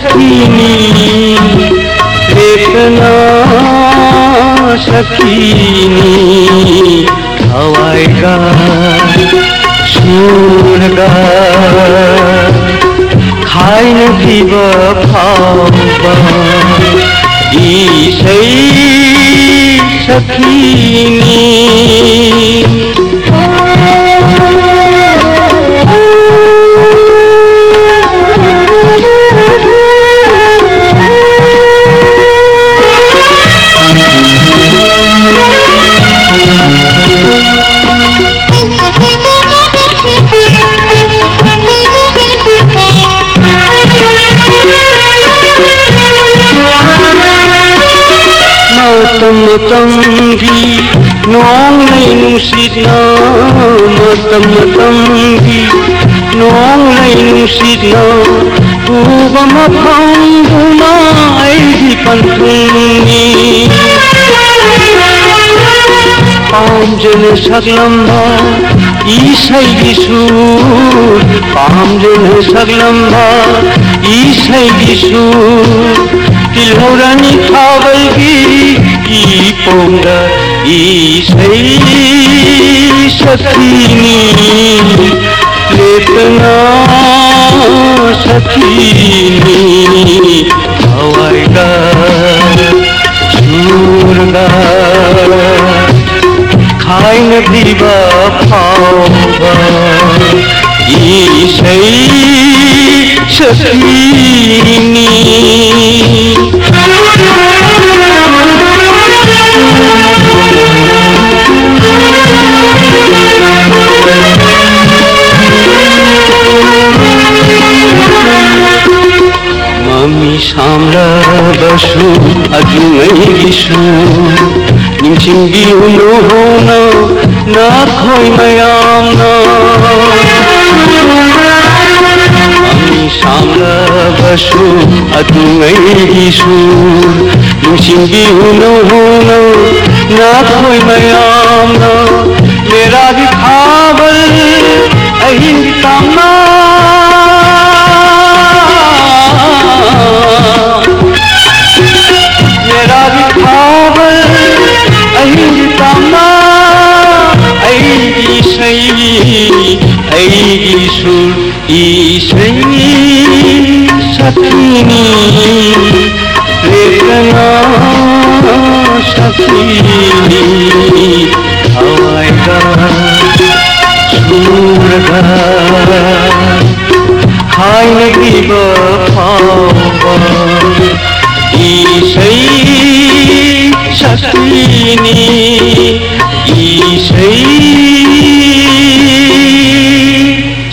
সখিনি। কৃষ্ণা সখিনি হওয়ায় গা সুর গা। খাই নথিব ভাবা ই সেই সখিনি। nay nusit na matam matamgi nong nay nusit na uba mapanguna ay di pantungi पामजन सगलम्बा ईसै सुर पामजन सगलम्बा ईसै పొంగ ఈశని చేతనా సఖీని అవైగా చూరగా খাইন দিবা পাওবা ইসাই সখী সামলা বসু আজুই গিসু নিচিঙ্গি উনো হোনা না খই মায়াম না আমি সামলা বসু আজুই গিসু নিচিঙ্গি উনো হোনা না খই মায়াম না মেরা দিখাবল আহিন কামনা ಅಮ್ಮ ಐಗಿ ಶೈ ಐಗಿ ಸುರ್ ಈ ಶೈ ಸಖಿನಿ ಪ್ರೇರಣಾ ಸಖಿನಿ হাই নিব ঈশাই শশিনী